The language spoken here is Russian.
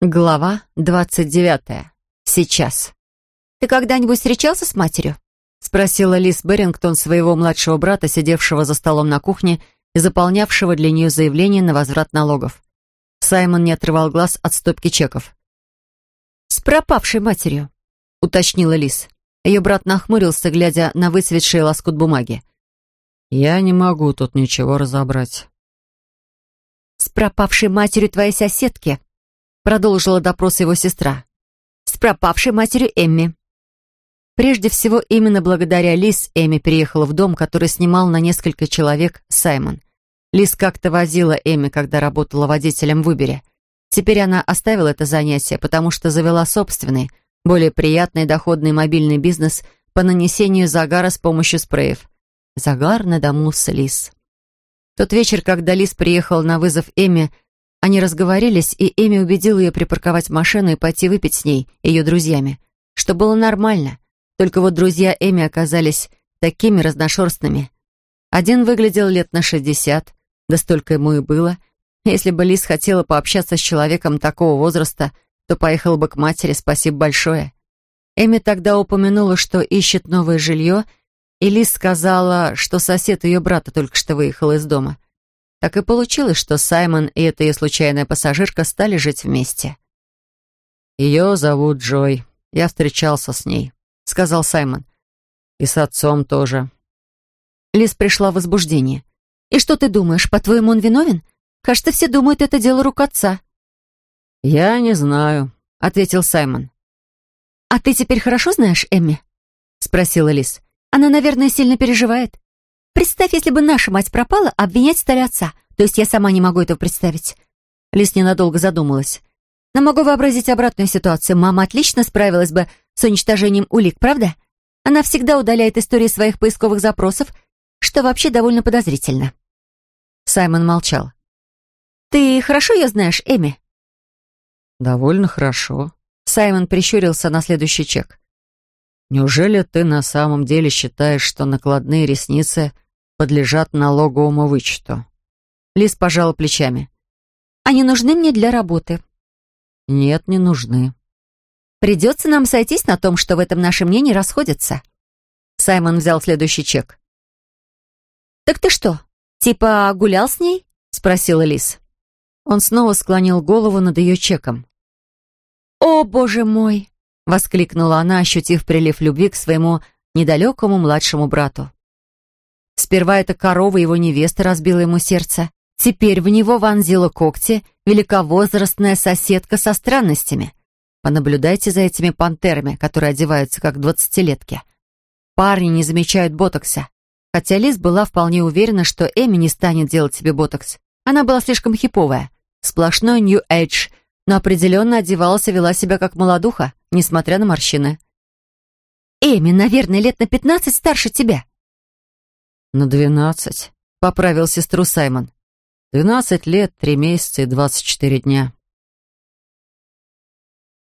Глава двадцать девятая. Сейчас. «Ты когда-нибудь встречался с матерью?» — спросила Лиз Берингтон своего младшего брата, сидевшего за столом на кухне и заполнявшего для нее заявление на возврат налогов. Саймон не отрывал глаз от стопки чеков. «С пропавшей матерью», — уточнила Лиз. Ее брат нахмурился, глядя на выцветший лоскут бумаги. «Я не могу тут ничего разобрать». «С пропавшей матерью твоей соседки», продолжила допрос его сестра. «С пропавшей матерью Эмми». Прежде всего, именно благодаря Лиз Эми переехала в дом, который снимал на несколько человек Саймон. Лиз как-то возила Эми, когда работала водителем в Убере. Теперь она оставила это занятие, потому что завела собственный, более приятный доходный мобильный бизнес по нанесению загара с помощью спреев. Загар на дому с Лиз. Тот вечер, когда Лиз приехала на вызов Эми, они разговорились, и Эми убедила ее припарковать машину и пойти выпить с ней, ее друзьями, что было нормально. Только вот друзья Эми оказались такими разношерстными. Один выглядел лет на шестьдесят, да столько ему и было. Если бы Лиз хотела пообщаться с человеком такого возраста, то поехала бы к матери, спасибо большое. Эми тогда упомянула, что ищет новое жилье, и Лиз сказала, что сосед ее брата только что выехал из дома. Так и получилось, что Саймон и эта ее случайная пассажирка стали жить вместе. «Ее зовут Джой. Я встречался с ней», — сказал Саймон. «И с отцом тоже». Лиз пришла в возбуждение. «И что ты думаешь, по-твоему, он виновен? Кажется, все думают, это дело рук отца». «Я не знаю», — ответил Саймон. «А ты теперь хорошо знаешь Эмми?» — спросила Лиз. «Она, наверное, сильно переживает. Представь, если бы наша мать пропала, обвинять стали отца. То есть я сама не могу этого представить». Лиз ненадолго задумалась. «Но могу вообразить обратную ситуацию. Мама отлично справилась бы с уничтожением улик, правда? Она всегда удаляет истории своих поисковых запросов, что вообще довольно подозрительно». Саймон молчал. «Ты хорошо ее знаешь, Эми?» «Довольно хорошо». Саймон прищурился на следующий чек. «Неужели ты на самом деле считаешь, что накладные ресницы подлежат налоговому вычету. Лиз пожала плечами. «Они нужны мне для работы». «Нет, не нужны». «Придется нам сойтись на том, что в этом наши мнения расходятся». Саймон взял следующий чек. «Так ты что, типа гулял с ней?» — спросила Лиз. Он снова склонил голову над ее чеком. «О, боже мой!» — воскликнула она, ощутив прилив любви к своему недалекому младшему брату. Сперва эта корова его невеста разбила ему сердце. Теперь в него вонзила когти великовозрастная соседка со странностями. Понаблюдайте за этими пантерами, которые одеваются как двадцатилетки. Парни не замечают ботокса. Хотя Лиз была вполне уверена, что Эми не станет делать себе ботокс. Она была слишком хиповая. Сплошной Age, но определенно одевалась и вела себя как молодуха, несмотря на морщины. «Эми, наверное, лет на пятнадцать старше тебя», «На двенадцать», — поправил сестру Саймон. «Двенадцать лет, три месяца и двадцать четыре дня».